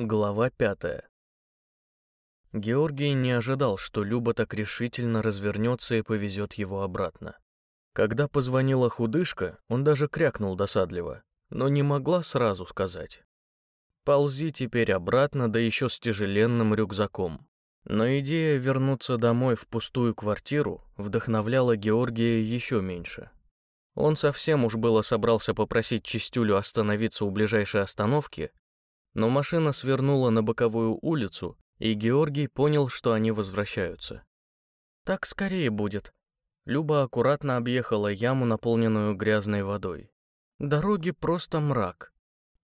Глава пятая. Георгий не ожидал, что Люба так решительно развернется и повезет его обратно. Когда позвонила худышка, он даже крякнул досадливо, но не могла сразу сказать. Ползи теперь обратно, да еще с тяжеленным рюкзаком. Но идея вернуться домой в пустую квартиру вдохновляла Георгия еще меньше. Он совсем уж было собрался попросить Чистюлю остановиться у ближайшей остановки, но машина свернула на боковую улицу, и Георгий понял, что они возвращаются. Так скорее будет. Люба аккуратно объехала яму, наполненную грязной водой. Дороги просто мрак.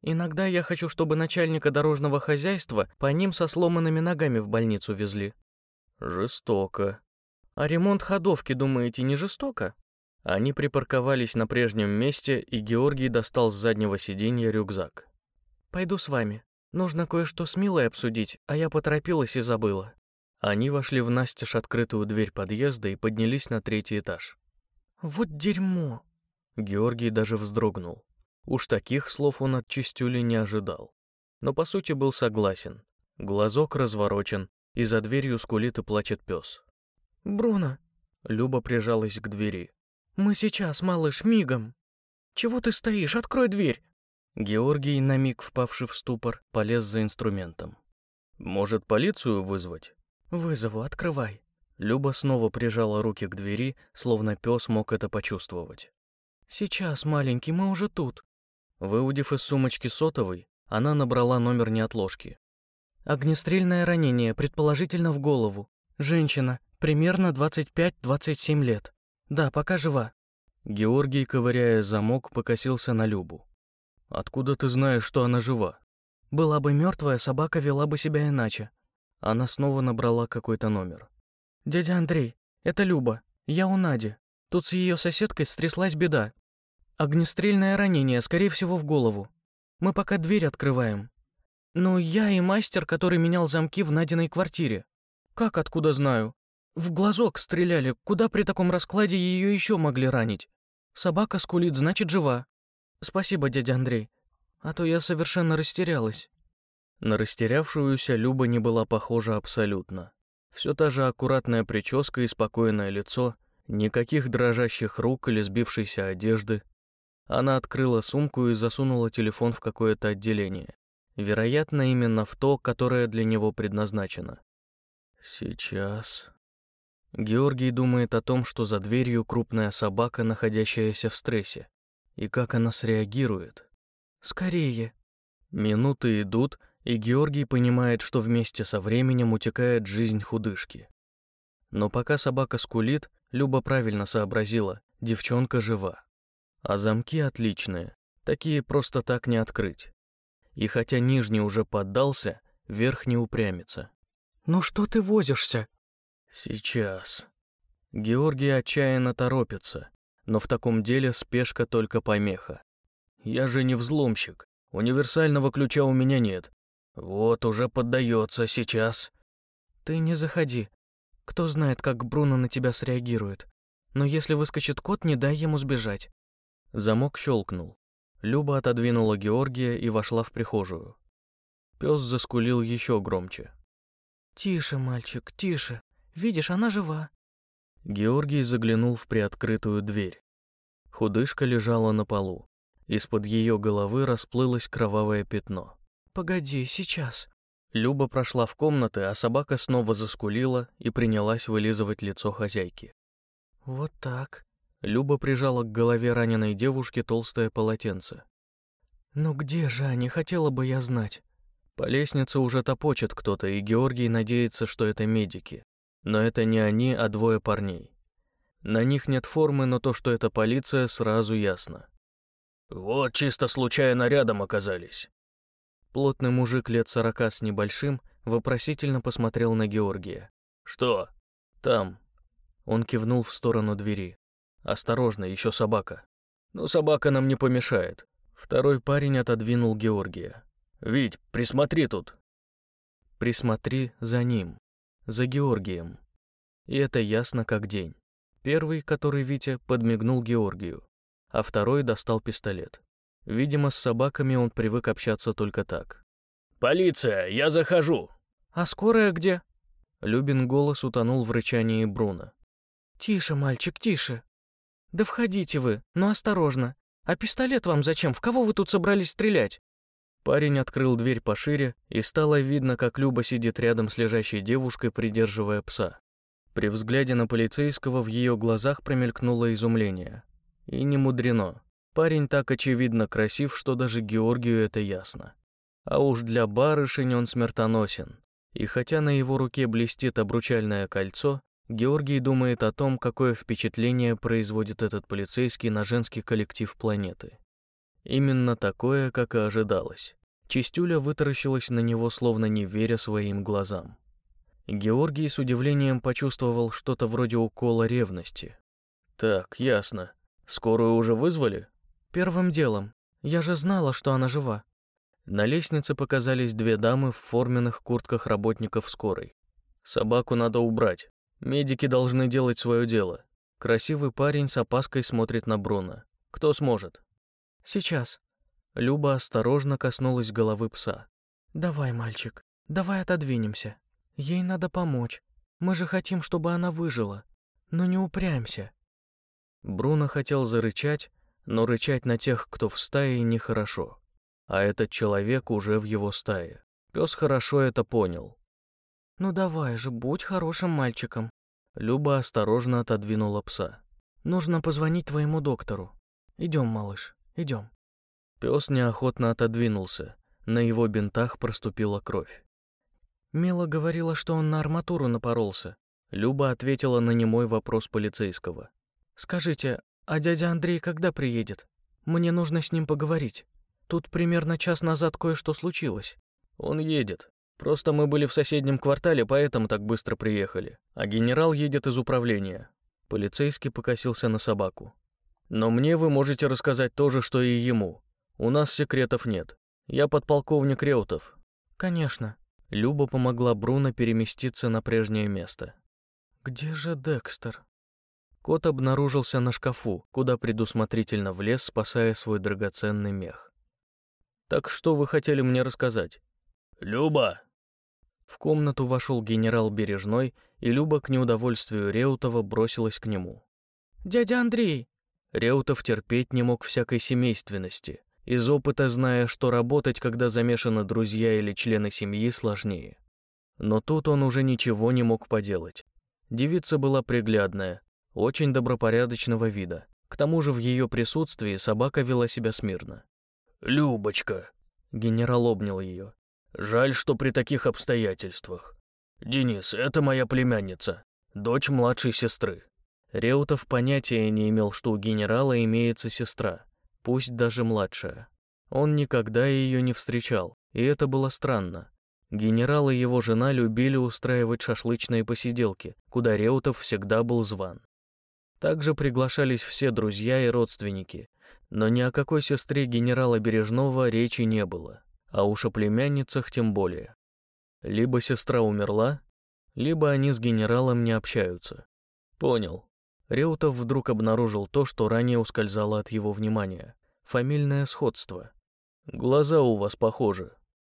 Иногда я хочу, чтобы начальника дорожного хозяйства по ним со сломанными ногами в больницу везли. Жестоко. А ремонт ходовки, думаете, не жестоко? Они припарковались на прежнем месте, и Георгий достал с заднего сиденья рюкзак. Пойду с вами. Нужно кое-что с Милой обсудить, а я поторопилась и забыла». Они вошли в настежь открытую дверь подъезда и поднялись на третий этаж. «Вот дерьмо!» Георгий даже вздрогнул. Уж таких слов он от Чистюли не ожидал. Но по сути был согласен. Глазок разворочен, и за дверью скулит и плачет пес. «Бруно!» Люба прижалась к двери. «Мы сейчас, малыш, мигом!» «Чего ты стоишь? Открой дверь!» Георгий, на миг впавший в ступор, полез за инструментом. «Может, полицию вызвать?» «Вызову, открывай». Люба снова прижала руки к двери, словно пес мог это почувствовать. «Сейчас, маленький, мы уже тут». Выудив из сумочки сотовый, она набрала номер неотложки. Огнестрельное ранение, предположительно в голову. Женщина, примерно 25-27 лет. Да, пока жива. Георгий, ковыряя замок, покосился на Любу. Откуда ты знаешь, что она жива? Была бы мертвая, собака вела бы себя иначе. Она снова набрала какой-то номер. Дядя Андрей, это Люба. Я у Нади. Тут с ее соседкой стряслась беда. Огнестрельное ранение, скорее всего, в голову. Мы пока дверь открываем. Ну, я и мастер, который менял замки в Надиной квартире. Как откуда знаю? В глазок стреляли, куда при таком раскладе ее еще могли ранить? Собака скулит, значит, жива. Спасибо, дядя Андрей. А то я совершенно растерялась. На растерявшуюся Люба не была похожа абсолютно. Все та же аккуратная прическа и спокойное лицо, никаких дрожащих рук или сбившейся одежды. Она открыла сумку и засунула телефон в какое-то отделение. Вероятно, именно в то, которое для него предназначено. Сейчас. Георгий думает о том, что за дверью крупная собака, находящаяся в стрессе и как она среагирует. Скорее. Минуты идут, и Георгий понимает, что вместе со временем утекает жизнь худышки. Но пока собака скулит, Люба правильно сообразила, девчонка жива. А замки отличные, такие просто так не открыть. И хотя нижний уже поддался, верх не упрямится. «Ну что ты возишься?» «Сейчас». Георгий отчаянно торопится, но в таком деле спешка только помеха. Я же не взломщик, универсального ключа у меня нет. Вот уже поддается сейчас. Ты не заходи. Кто знает, как Бруно на тебя среагирует. Но если выскочит кот, не дай ему сбежать. Замок щелкнул. Люба отодвинула Георгия и вошла в прихожую. Пес заскулил еще громче. «Тише, мальчик, тише. Видишь, она жива. Георгий заглянул в приоткрытую дверь. Худышка лежала на полу. Из-под ее головы расплылось кровавое пятно. «Погоди, сейчас». Люба прошла в комнаты, а собака снова заскулила и принялась вылизывать лицо хозяйки. «Вот так». Люба прижала к голове раненой девушки толстое полотенце. «Ну где же они, хотела бы я знать?» По лестнице уже топочет кто-то, и Георгий надеется, что это медики. Но это не они, а двое парней. На них нет формы, но то, что это полиция, сразу ясно. «Вот чисто случайно рядом оказались». Плотный мужик лет сорока с небольшим вопросительно посмотрел на Георгия. «Что?» «Там». Он кивнул в сторону двери. «Осторожно, еще собака». «Ну, собака нам не помешает». Второй парень отодвинул Георгия. «Вить, присмотри тут». «Присмотри за ним» за Георгием. И это ясно как день. Первый, который Витя, подмигнул Георгию, а второй достал пистолет. Видимо, с собаками он привык общаться только так. «Полиция, я захожу!» «А скорая где?» Любин голос утонул в рычании Бруно. «Тише, мальчик, тише. Да входите вы, но осторожно. А пистолет вам зачем? В кого вы тут собрались стрелять?» Парень открыл дверь пошире, и стало видно, как Люба сидит рядом с лежащей девушкой, придерживая пса. При взгляде на полицейского в ее глазах промелькнуло изумление. И не мудрено. Парень так очевидно красив, что даже Георгию это ясно. А уж для барышень он смертоносен. И хотя на его руке блестит обручальное кольцо, Георгий думает о том, какое впечатление производит этот полицейский на женский коллектив планеты. Именно такое, как и ожидалось. Чистюля вытаращилась на него, словно не веря своим глазам. Георгий с удивлением почувствовал что-то вроде укола ревности. «Так, ясно. Скорую уже вызвали?» «Первым делом. Я же знала, что она жива». На лестнице показались две дамы в форменных куртках работников скорой. «Собаку надо убрать. Медики должны делать свое дело». Красивый парень с опаской смотрит на Бруно. «Кто сможет?» «Сейчас». Люба осторожно коснулась головы пса. «Давай, мальчик, давай отодвинемся. Ей надо помочь. Мы же хотим, чтобы она выжила. Но не упрямься». Бруно хотел зарычать, но рычать на тех, кто в стае, нехорошо. А этот человек уже в его стае. Пес хорошо это понял. «Ну давай же, будь хорошим мальчиком». Люба осторожно отодвинула пса. «Нужно позвонить твоему доктору. Идем, малыш». Идем. Пес неохотно отодвинулся. На его бинтах проступила кровь. Мила говорила, что он на арматуру напоролся. Люба ответила на немой вопрос полицейского. «Скажите, а дядя Андрей когда приедет? Мне нужно с ним поговорить. Тут примерно час назад кое-что случилось». «Он едет. Просто мы были в соседнем квартале, поэтому так быстро приехали. А генерал едет из управления». Полицейский покосился на собаку. Но мне вы можете рассказать то же, что и ему. У нас секретов нет. Я подполковник Реутов». «Конечно». Люба помогла Бруно переместиться на прежнее место. «Где же Декстер?» Кот обнаружился на шкафу, куда предусмотрительно влез, спасая свой драгоценный мех. «Так что вы хотели мне рассказать?» «Люба!» В комнату вошел генерал Бережной, и Люба к неудовольствию Реутова бросилась к нему. «Дядя Андрей, Реутов терпеть не мог всякой семейственности, из опыта зная, что работать, когда замешаны друзья или члены семьи, сложнее. Но тут он уже ничего не мог поделать. Девица была приглядная, очень добропорядочного вида. К тому же в ее присутствии собака вела себя смирно. «Любочка!» — генерал обнял ее. «Жаль, что при таких обстоятельствах. Денис, это моя племянница, дочь младшей сестры. Реутов понятия не имел, что у генерала имеется сестра, пусть даже младшая. Он никогда ее не встречал, и это было странно. Генерал и его жена любили устраивать шашлычные посиделки, куда Реутов всегда был зван. Также приглашались все друзья и родственники, но ни о какой сестре генерала Бережного речи не было, а уж о племянницах тем более. Либо сестра умерла, либо они с генералом не общаются. Понял. Реутов вдруг обнаружил то, что ранее ускользало от его внимания. Фамильное сходство. «Глаза у вас похожи».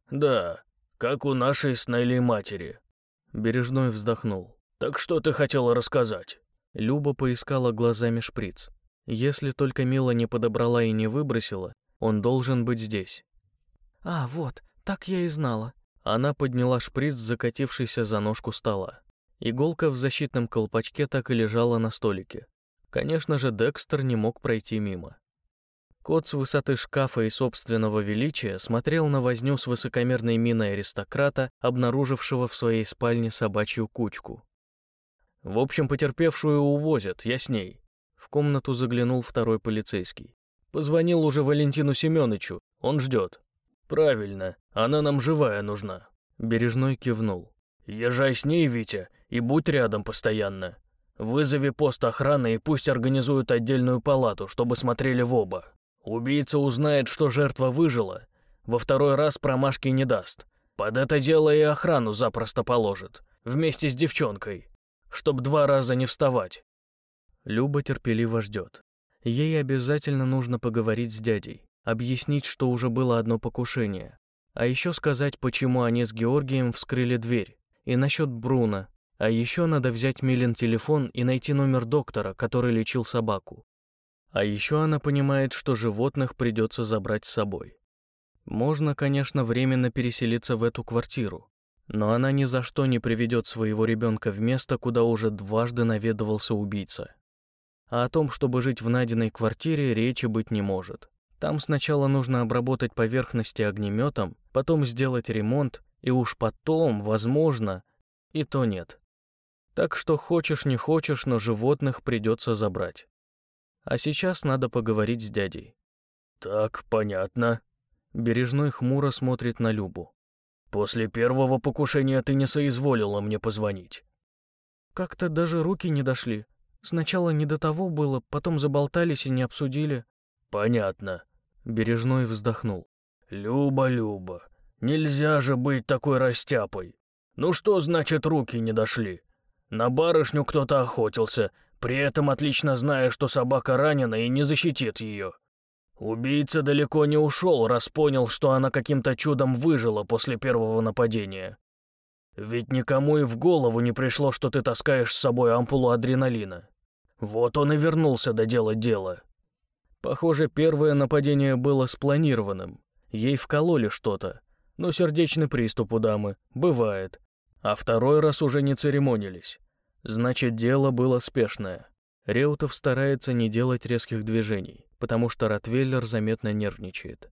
«Да, как у нашей с Нелли матери». Бережной вздохнул. «Так что ты хотела рассказать?» Люба поискала глазами шприц. Если только Мила не подобрала и не выбросила, он должен быть здесь. «А, вот, так я и знала». Она подняла шприц, закатившийся за ножку стола. Иголка в защитном колпачке так и лежала на столике. Конечно же, Декстер не мог пройти мимо. Кот с высоты шкафа и собственного величия смотрел на возню с высокомерной миной аристократа, обнаружившего в своей спальне собачью кучку. «В общем, потерпевшую увозят, я с ней». В комнату заглянул второй полицейский. «Позвонил уже Валентину Семеновичу, он ждет». «Правильно, она нам живая нужна». Бережной кивнул. «Езжай с ней, Витя, и будь рядом постоянно. Вызови пост охраны и пусть организуют отдельную палату, чтобы смотрели в оба. Убийца узнает, что жертва выжила, во второй раз промашки не даст. Под это дело и охрану запросто положит, вместе с девчонкой, чтоб два раза не вставать. Люба терпеливо ждет. Ей обязательно нужно поговорить с дядей, объяснить, что уже было одно покушение. А еще сказать, почему они с Георгием вскрыли дверь. И насчет Бруна. А еще надо взять Милин телефон и найти номер доктора, который лечил собаку. А еще она понимает, что животных придется забрать с собой. Можно, конечно, временно переселиться в эту квартиру, но она ни за что не приведет своего ребенка в место, куда уже дважды наведывался убийца. А о том, чтобы жить в найденной квартире, речи быть не может. Там сначала нужно обработать поверхности огнеметом, потом сделать ремонт, и уж потом, возможно, и то нет. Так что хочешь не хочешь, но животных придется забрать. А сейчас надо поговорить с дядей. «Так, понятно». Бережной хмуро смотрит на Любу. «После первого покушения ты не соизволила мне позвонить». «Как-то даже руки не дошли. Сначала не до того было, потом заболтались и не обсудили». «Понятно». Бережной вздохнул. «Люба, Люба, нельзя же быть такой растяпой. Ну что значит руки не дошли? На барышню кто-то охотился, при этом отлично зная, что собака ранена и не защитит ее. Убийца далеко не ушел, раз понял, что она каким-то чудом выжила после первого нападения. Ведь никому и в голову не пришло, что ты таскаешь с собой ампулу адреналина. Вот он и вернулся доделать дело. Похоже, первое нападение было спланированным. Ей вкололи что-то. Но сердечный приступ у дамы. Бывает. А второй раз уже не церемонились. Значит, дело было спешное. Реутов старается не делать резких движений, потому что Ротвейлер заметно нервничает.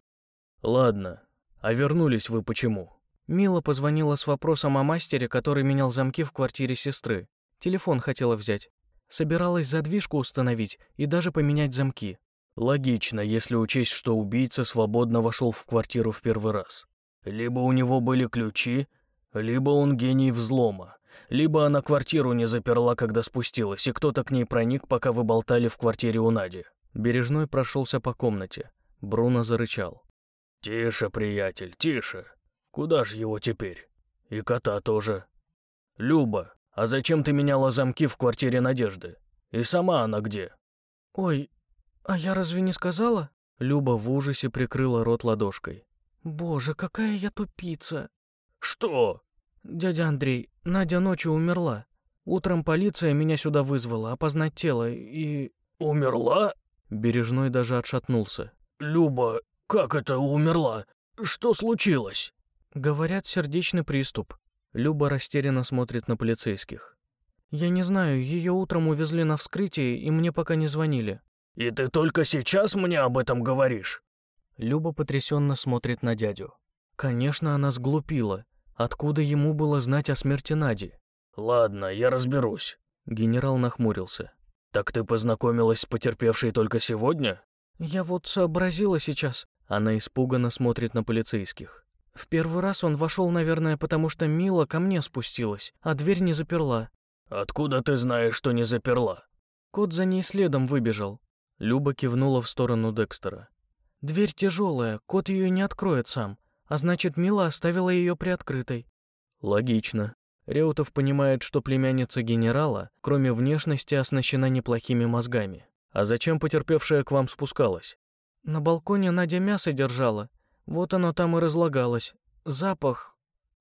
«Ладно, а вернулись вы почему?» Мила позвонила с вопросом о мастере, который менял замки в квартире сестры. Телефон хотела взять. Собиралась задвижку установить и даже поменять замки. Логично, если учесть, что убийца свободно вошел в квартиру в первый раз. Либо у него были ключи, либо он гений взлома, либо она квартиру не заперла, когда спустилась, и кто-то к ней проник, пока вы болтали в квартире у Нади. Бережной прошелся по комнате. Бруно зарычал. «Тише, приятель, тише. Куда же его теперь? И кота тоже. Люба, а зачем ты меняла замки в квартире Надежды? И сама она где?» «Ой, а я разве не сказала?» Люба в ужасе прикрыла рот ладошкой. «Боже, какая я тупица!» «Что?» «Дядя Андрей, Надя ночью умерла. Утром полиция меня сюда вызвала, опознать тело, и...» «Умерла?» Бережной даже отшатнулся. «Люба, как это умерла? Что случилось?» «Говорят, сердечный приступ». Люба растерянно смотрит на полицейских. «Я не знаю, ее утром увезли на вскрытие, и мне пока не звонили». «И ты только сейчас мне об этом говоришь?» Люба потрясенно смотрит на дядю. Конечно, она сглупила. Откуда ему было знать о смерти Нади? «Ладно, я разберусь». Генерал нахмурился. «Так ты познакомилась с потерпевшей только сегодня?» «Я вот сообразила сейчас». Она испуганно смотрит на полицейских. В первый раз он вошел, наверное, потому что Мила ко мне спустилась, а дверь не заперла. «Откуда ты знаешь, что не заперла?» Кот за ней следом выбежал. Люба кивнула в сторону Декстера. «Дверь тяжелая, кот ее не откроет сам, а значит, Мила оставила ее приоткрытой». «Логично. Реутов понимает, что племянница генерала, кроме внешности, оснащена неплохими мозгами. А зачем потерпевшая к вам спускалась? На балконе Надя мясо держала. Вот оно там и разлагалось. Запах...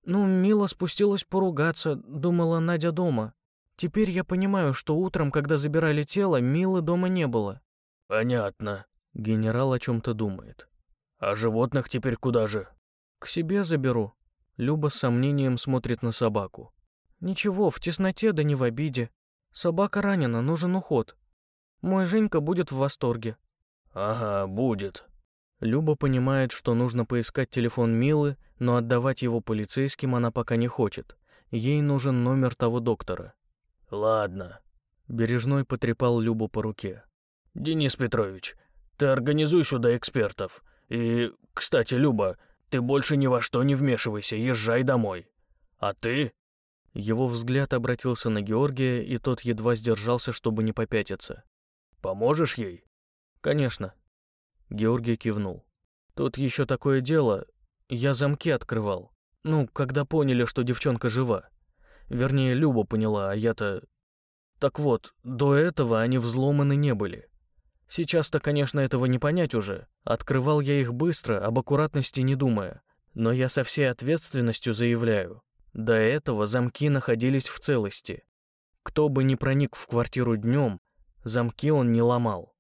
Ну, Мила спустилась поругаться, думала Надя дома. Теперь я понимаю, что утром, когда забирали тело, Милы дома не было. Понятно. Генерал о чем-то думает. А животных теперь куда же? К себе заберу. Люба с сомнением смотрит на собаку. Ничего, в тесноте да не в обиде. Собака ранена, нужен уход. Мой Женька будет в восторге. Ага, будет. Люба понимает, что нужно поискать телефон Милы, но отдавать его полицейским она пока не хочет. Ей нужен номер того доктора. Ладно. Бережной потрепал Любу по руке. Денис Петрович, ты организуй сюда экспертов. И, кстати, Люба, ты больше ни во что не вмешивайся, езжай домой. А ты его взгляд обратился на Георгия, и тот едва сдержался, чтобы не попятиться. «Поможешь ей?» «Конечно». Георгий кивнул. «Тут еще такое дело. Я замки открывал. Ну, когда поняли, что девчонка жива. Вернее, Люба поняла, а я-то... Так вот, до этого они взломаны не были. Сейчас-то, конечно, этого не понять уже. Открывал я их быстро, об аккуратности не думая. Но я со всей ответственностью заявляю, до этого замки находились в целости. Кто бы ни проник в квартиру днем, замки он не ломал.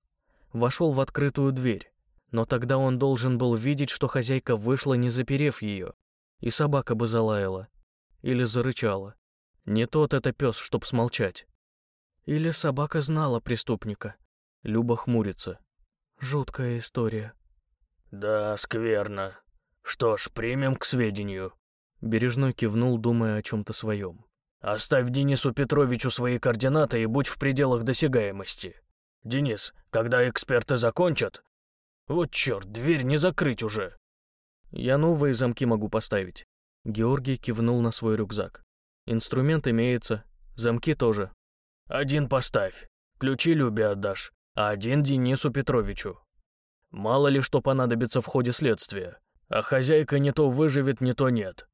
Вошел в открытую дверь, но тогда он должен был видеть, что хозяйка вышла, не заперев ее, и собака бы залаяла или зарычала. Не тот это пес, чтоб смолчать. Или собака знала преступника. Люба хмурится. Жуткая история. Да, скверно. Что ж, примем к сведению. Бережной кивнул, думая о чем-то своем. Оставь Денису Петровичу свои координаты и будь в пределах досягаемости. Денис, когда эксперты закончат... Вот черт, дверь не закрыть уже. Я новые замки могу поставить. Георгий кивнул на свой рюкзак. Инструмент имеется, замки тоже. Один поставь, ключи Любе отдашь, а один Денису Петровичу. Мало ли что понадобится в ходе следствия, а хозяйка не то выживет, не то нет.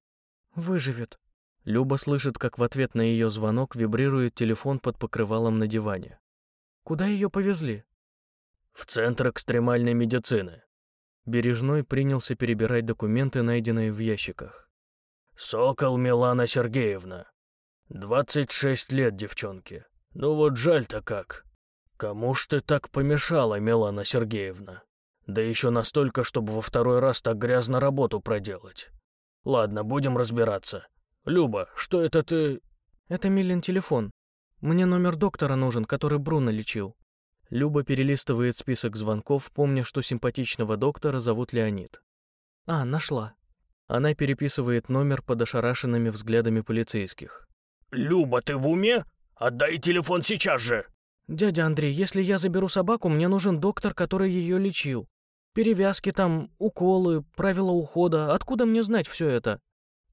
Выживет. Люба слышит, как в ответ на ее звонок вибрирует телефон под покрывалом на диване. Куда ее повезли? В Центр экстремальной медицины. Бережной принялся перебирать документы, найденные в ящиках. «Сокол Милана Сергеевна. 26 лет девчонке. Ну вот жаль-то как. Кому ж ты так помешала, Милана Сергеевна? Да еще настолько, чтобы во второй раз так грязно работу проделать. Ладно, будем разбираться. Люба, что это ты...» «Это Милин телефон. Мне номер доктора нужен, который Бруно лечил». Люба перелистывает список звонков, помня, что симпатичного доктора зовут Леонид. «А, нашла». Она переписывает номер под ошарашенными взглядами полицейских. «Люба, ты в уме? Отдай телефон сейчас же!» «Дядя Андрей, если я заберу собаку, мне нужен доктор, который ее лечил. Перевязки там, уколы, правила ухода. Откуда мне знать все это?»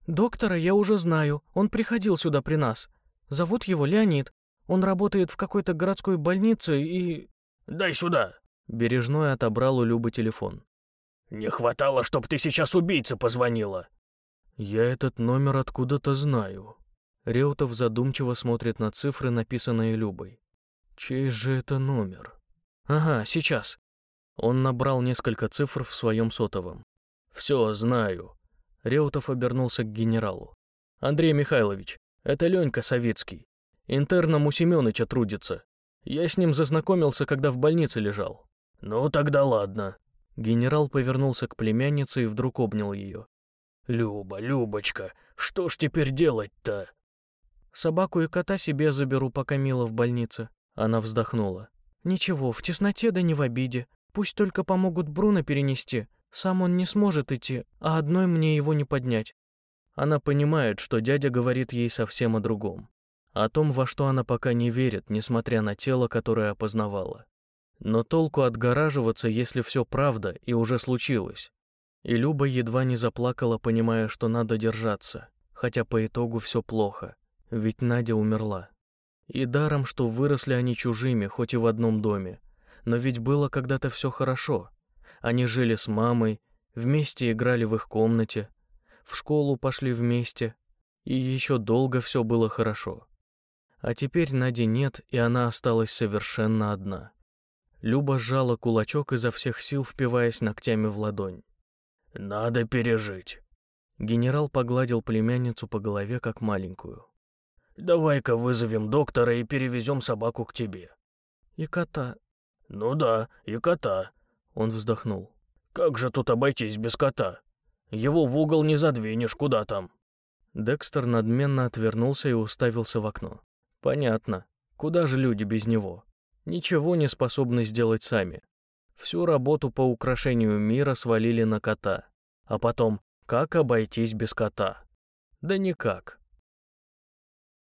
«Доктора я уже знаю. Он приходил сюда при нас. Зовут его Леонид. Он работает в какой-то городской больнице и...» «Дай сюда!» Бережной отобрал у Любы телефон. «Не хватало, чтоб ты сейчас убийце позвонила!» «Я этот номер откуда-то знаю». Реутов задумчиво смотрит на цифры, написанные Любой. «Чей же это номер?» «Ага, сейчас». Он набрал несколько цифр в своем сотовом. «Все, знаю». Реутов обернулся к генералу. «Андрей Михайлович, это Ленька Савицкий. Интерном у Семёныча трудится. Я с ним зазнакомился, когда в больнице лежал». «Ну, тогда ладно». Генерал повернулся к племяннице и вдруг обнял ее. «Люба, Любочка, что ж теперь делать-то?» «Собаку и кота себе заберу, пока Мила в больнице». Она вздохнула. «Ничего, в тесноте да не в обиде. Пусть только помогут Бруно перенести. Сам он не сможет идти, а одной мне его не поднять». Она понимает, что дядя говорит ей совсем о другом. О том, во что она пока не верит, несмотря на тело, которое опознавала. Но толку отгораживаться, если все правда и уже случилось. И Люба едва не заплакала, понимая, что надо держаться, хотя по итогу все плохо, ведь Надя умерла. И даром, что выросли они чужими, хоть и в одном доме, но ведь было когда-то все хорошо. Они жили с мамой, вместе играли в их комнате, в школу пошли вместе, и еще долго все было хорошо. А теперь Нади нет, и она осталась совершенно одна. Люба сжала кулачок изо всех сил, впиваясь ногтями в ладонь. «Надо пережить». Генерал погладил племянницу по голове, как маленькую. «Давай-ка вызовем доктора и перевезем собаку к тебе». «И кота». «Ну да, и кота». Он вздохнул. «Как же тут обойтись без кота? Его в угол не задвинешь, куда там?» Декстер надменно отвернулся и уставился в окно. «Понятно. Куда же люди без него? Ничего не способны сделать сами. Всю работу по украшению мира свалили на кота. А потом, как обойтись без кота? Да никак.